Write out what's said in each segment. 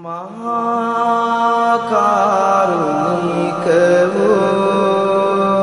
මහාකාරුණික වූ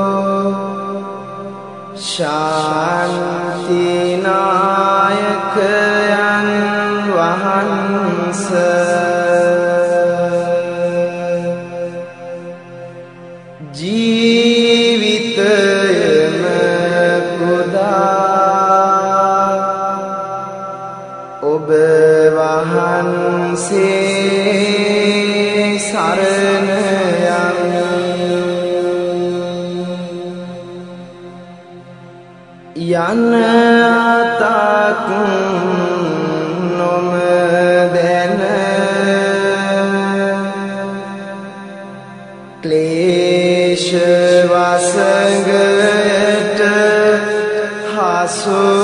යන අතක් නොම දැන ක්ලේශ වසඟයට හසු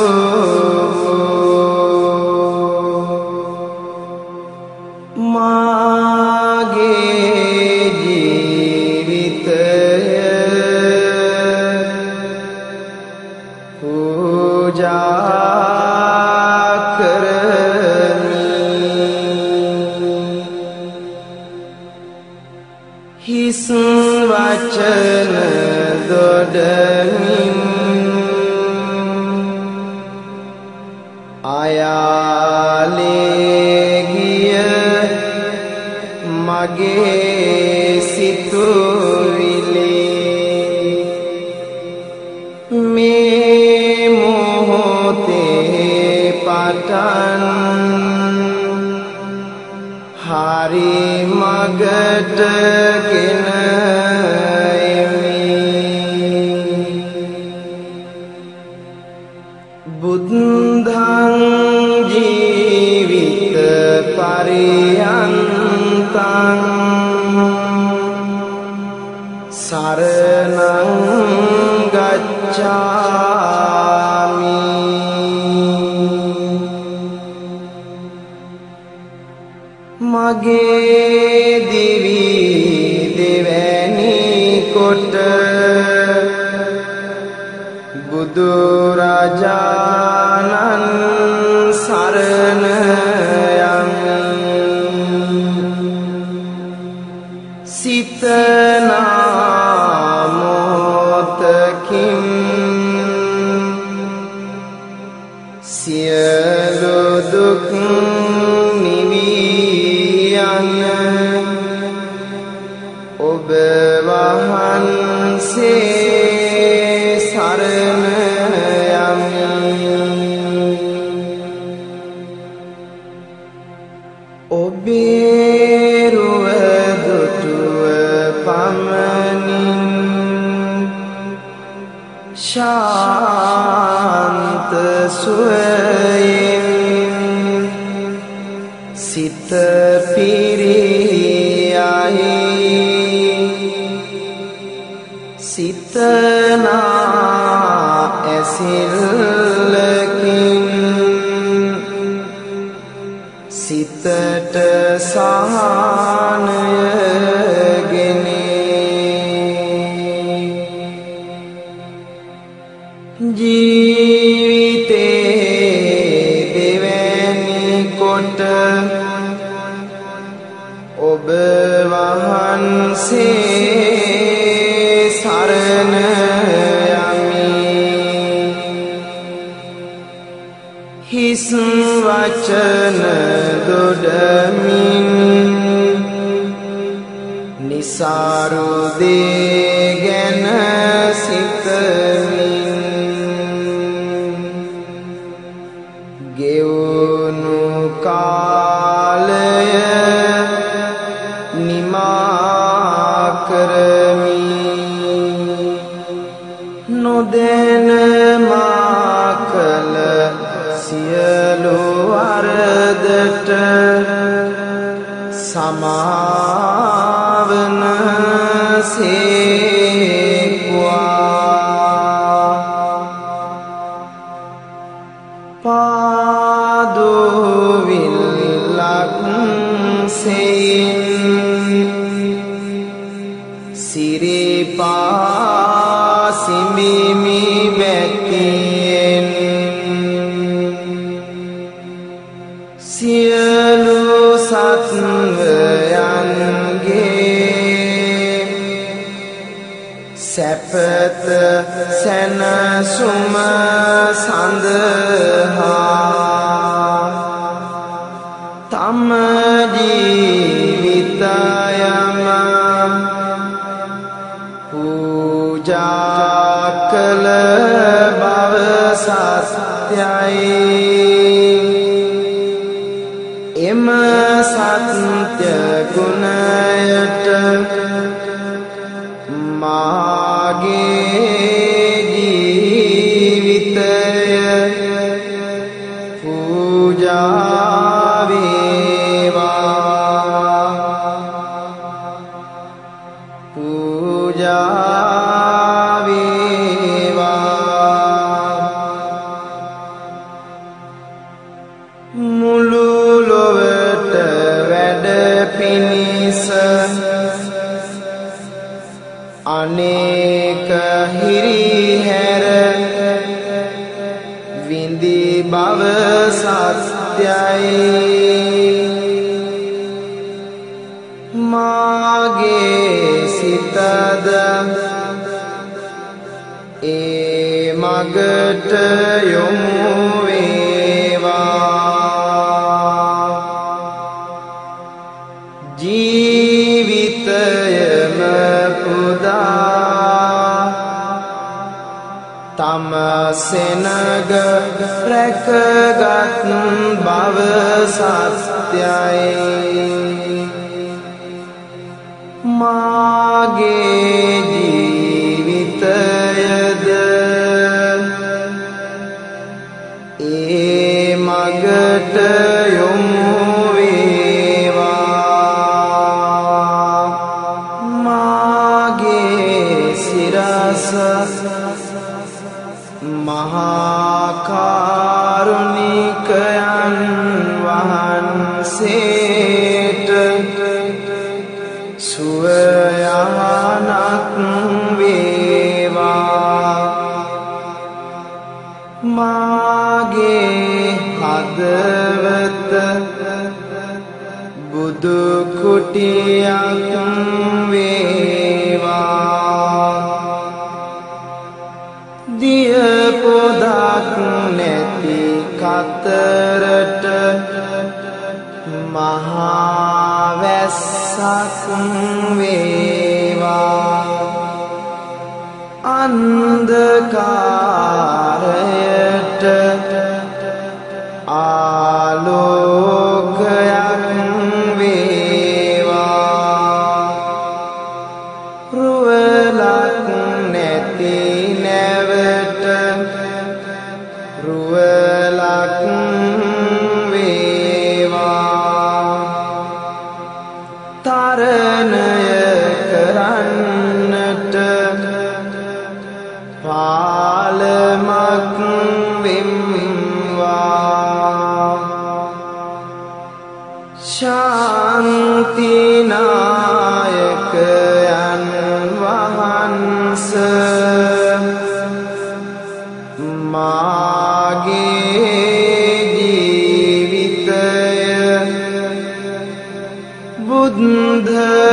අයාලේගිය මගේ සිතුවිලි මේ මොහොතේ පටන් හරි මගට ගෙන බුදුරජාණන් සරණ යමි සිතනාමෝතකින් සිතනා ඇසිල්ලකින් සිතට සහනයගෙන නිසාරුදේ ගැන සිතමින් ගෙවුණු කාලය නිමා කරමි නොදැන මා කළ සියලු වරදට සමාවන සේක්වා පාදුවිල්ලක් සෙයින්. සිරිපා සිඹිමි බැතියෙන් සැනසුම සඳහා තම ජීවිතයම පූජා කළ බව සත්‍යයි. එම සත්‍ය ගුණයට මාගේ සත්‍යයි. මාගේ සිතද ඒ මගට යොමු වේවා. ජීවිතයම පුදා. තම සෙනග රැකගත් බව සත්‍යයි. මාගේ ජීවිතයද ඒ මගට යොමු වේවා. මාගේ සිරස මහාකාරුණිකයන් වහන්සේට සුවයානක් වේවා. මාගේ හදවත බුදු කුටියක් වේවා කතරට මහාවැස්සක් වේවා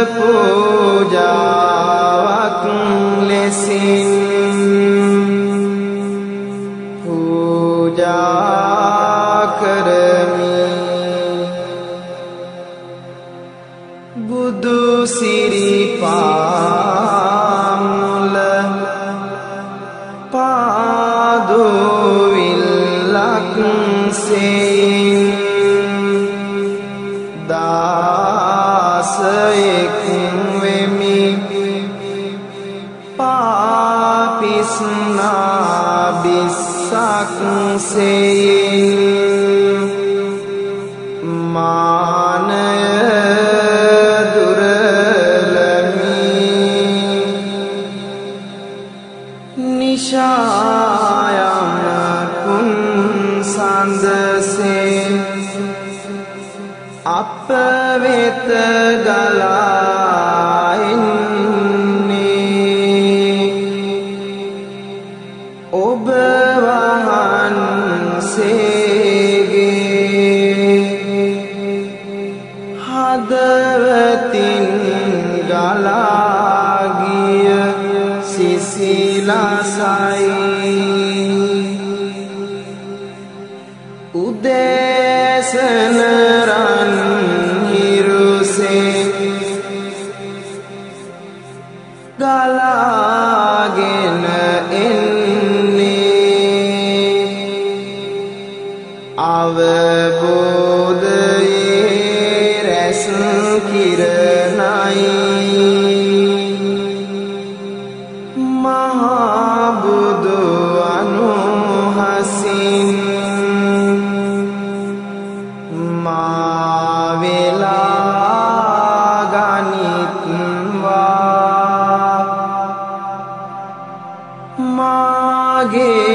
पूजा तुम ले පාපිස්නා බිස්සක් සෙයින් මානය දුරලමි. නිශායම කුන් සඳසේ අප වෙත ගලා سیلا سائی۔ මාගේ